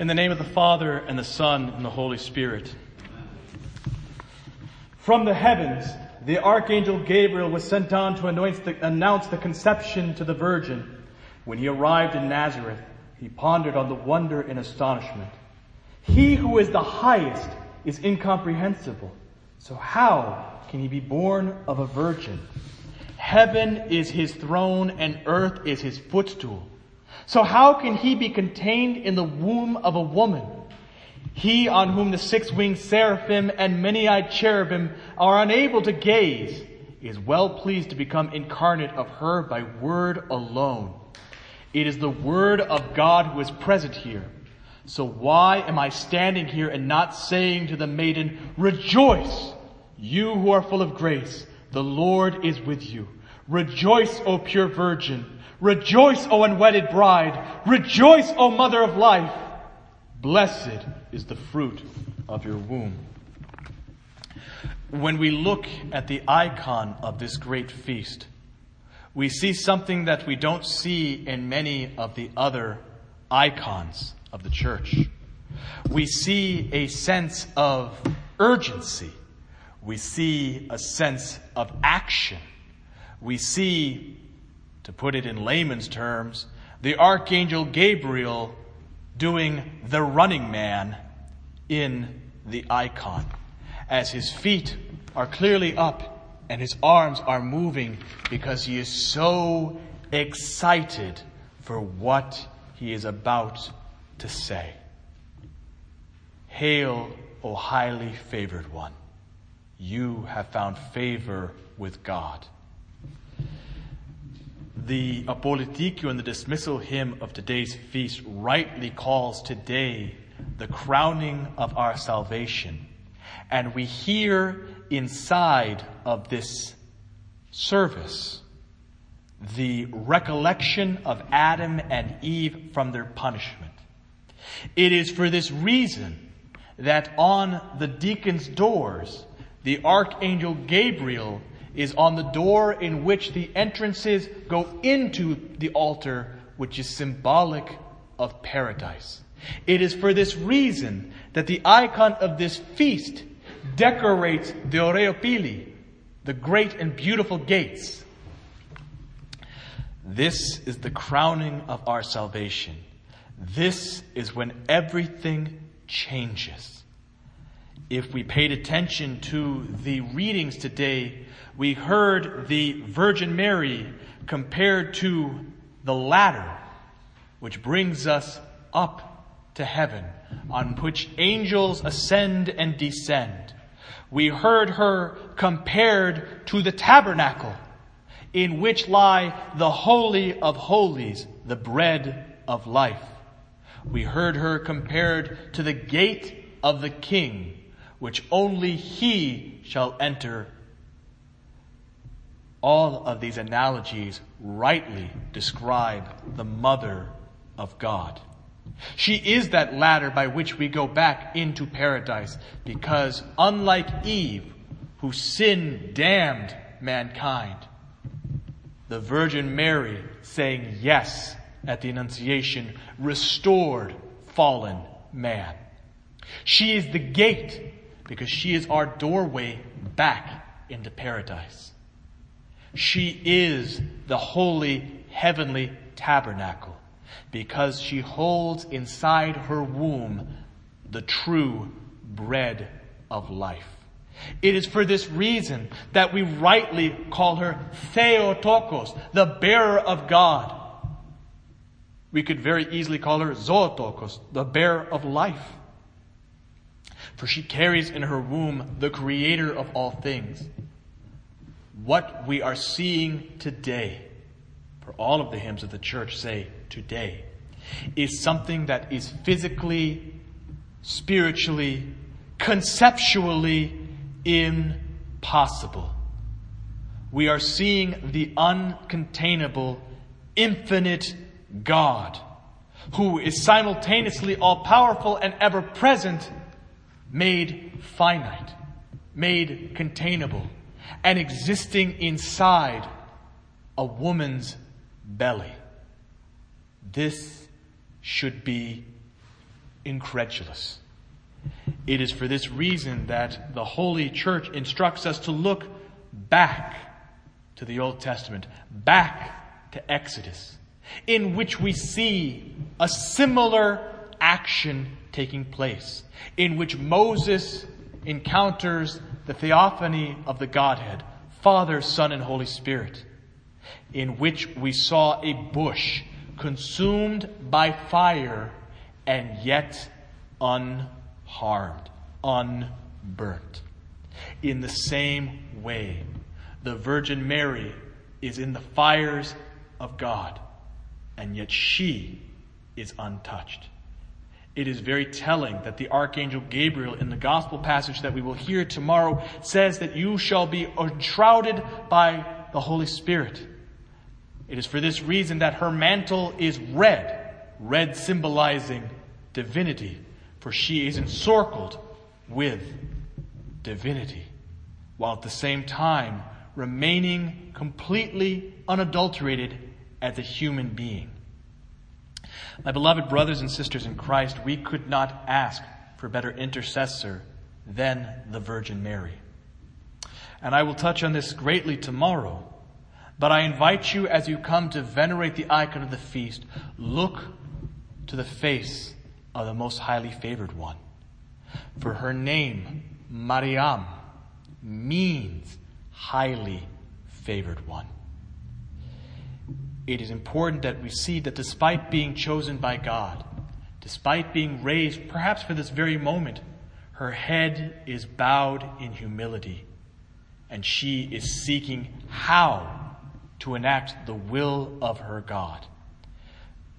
In the name of the Father, and the Son, and the Holy Spirit. From the heavens, the archangel Gabriel was sent down to announce the conception to the Virgin. When he arrived in Nazareth, he pondered on the wonder and astonishment. He who is the highest is incomprehensible. So how can he be born of a virgin? Heaven is his throne and earth is his footstool. So how can he be contained in the womb of a woman? He on whom the six-winged seraphim and many-eyed cherubim are unable to gaze is well pleased to become incarnate of her by word alone. It is the word of God who is present here. So why am I standing here and not saying to the maiden, rejoice, you who are full of grace, the Lord is with you. Rejoice, O pure virgin. Rejoice, O unwedded bride. Rejoice, O mother of life. Blessed is the fruit of your womb. When we look at the icon of this great feast, we see something that we don't see in many of the other icons of the church. We see a sense of urgency. We see a sense of action. We see to put it in layman's terms, the archangel Gabriel doing the running man in the icon. As his feet are clearly up and his arms are moving because he is so excited for what he is about to say. Hail, O highly favored one. You have found favor with God the Apolytikion and the dismissal hymn of today's feast rightly calls today the crowning of our salvation. And we hear inside of this service the recollection of Adam and Eve from their punishment. It is for this reason that on the deacon's doors, the archangel Gabriel is on the door in which the entrances go into the altar, which is symbolic of paradise. It is for this reason that the icon of this feast decorates the Oraia Pyli, the great and beautiful gates. This is the crowning of our salvation. This is when everything changes. If we paid attention to the readings today, we heard the Virgin Mary compared to the ladder, which brings us up to heaven, on which angels ascend and descend. We heard her compared to the tabernacle, in which lie the Holy of Holies, the bread of life. We heard her compared to the gate of the King, which only he shall enter all of these analogies rightly describe the mother of God. She is that ladder by which we go back into paradise because unlike Eve, who sin damned mankind, the Virgin Mary saying yes at the Annunciation restored fallen man. She is the gate because she is our doorway back into paradise. She is the holy heavenly tabernacle because she holds inside her womb the true bread of life. It is for this reason that we rightly call her Theotokos, the bearer of God. We could very easily call her Zootokos, the bearer of life. For she carries in her womb the creator of all things what we are seeing today, for all of the hymns of the church say today, is something that is physically, spiritually, conceptually impossible. We are seeing the uncontainable, infinite God who is simultaneously all powerful and ever present, made finite, made containable and existing inside a woman's belly. This should be incredulous. It is for this reason that the Holy Church instructs us to look back to the Old Testament, back to Exodus, in which we see a similar action taking place, in which Moses encounters the theophany of the Godhead, Father, Son, and Holy Spirit, in which we saw a bush consumed by fire and yet unharmed, unburnt. In the same way, the Virgin Mary is in the fires of God, and yet she is untouched. It is very telling that the Archangel Gabriel in the Gospel passage that we will hear tomorrow says that you shall be enshrouded by the Holy Spirit. It is for this reason that her mantle is red, red symbolizing divinity, for she is encircled with divinity, while at the same time remaining completely unadulterated as a human being. My beloved brothers and sisters in Christ, we could not ask for better intercessor than the Virgin Mary. And I will touch on this greatly tomorrow, but I invite you as you come to venerate the icon of the feast, look to the face of the most highly favored one. For her name, Mariam, means highly favored one. It is important that we see that despite being chosen by God, despite being raised perhaps for this very moment, her head is bowed in humility and she is seeking how to enact the will of her God.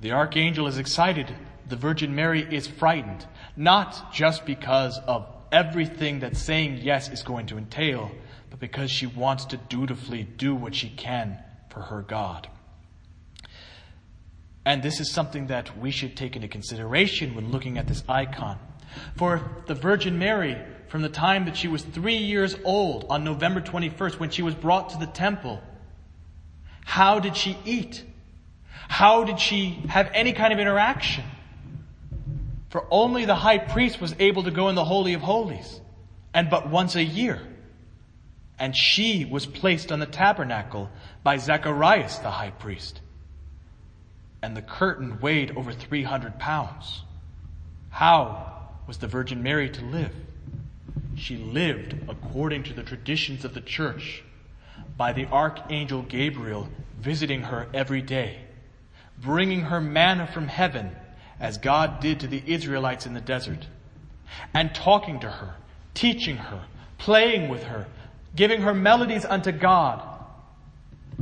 The archangel is excited. The Virgin Mary is frightened, not just because of everything that saying yes is going to entail, but because she wants to dutifully do what she can for her God. And this is something that we should take into consideration when looking at this icon. For the Virgin Mary, from the time that she was three years old on November 21st, when she was brought to the temple, how did she eat? How did she have any kind of interaction? For only the high priest was able to go in the Holy of Holies, and but once a year. And she was placed on the tabernacle by Zacharias the high priest. And the curtain weighed over 300 pounds. How was the Virgin Mary to live? She lived according to the traditions of the church by the Archangel Gabriel visiting her every day, bringing her manna from heaven as God did to the Israelites in the desert, and talking to her, teaching her, playing with her, giving her melodies unto God.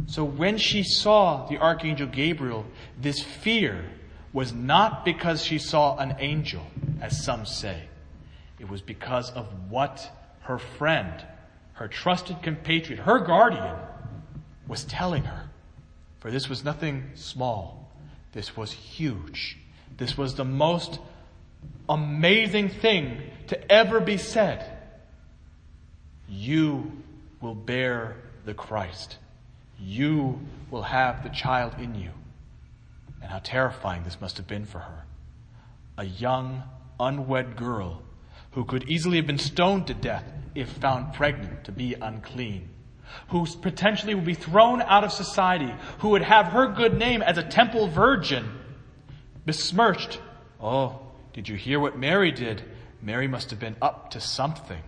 So when she saw the archangel Gabriel, this fear was not because she saw an angel, as some say. It was because of what her friend, her trusted compatriot, her guardian, was telling her. For this was nothing small. This was huge. This was the most amazing thing to ever be said. You will bear the Christ. You will have the child in you. And how terrifying this must have been for her. A young, unwed girl who could easily have been stoned to death if found pregnant to be unclean, who potentially would be thrown out of society, who would have her good name as a temple virgin besmirched. Oh, did you hear what Mary did? Mary must have been up to something.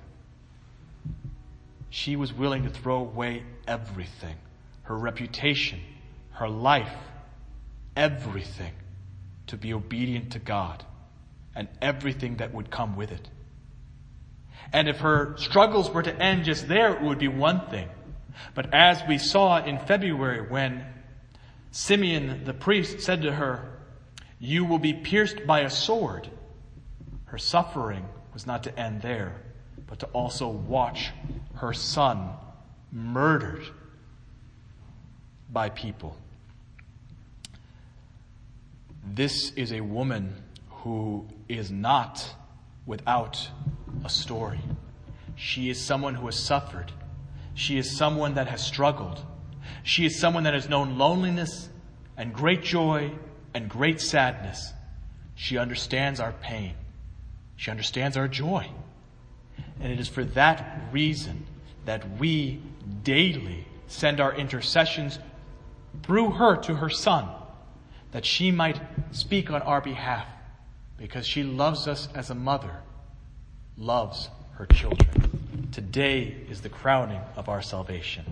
She was willing to throw away everything her reputation, her life, everything to be obedient to God and everything that would come with it. And if her struggles were to end just there, it would be one thing. But as we saw in February when Simeon the priest said to her, You will be pierced by a sword, her suffering was not to end there but to also watch her son murdered by people. This is a woman who is not without a story. She is someone who has suffered. She is someone that has struggled. She is someone that has known loneliness and great joy and great sadness. She understands our pain. She understands our joy. And it is for that reason that we daily send our intercessions through her to her son, that she might speak on our behalf, because she loves us as a mother loves her children. Today is the crowning of our salvation.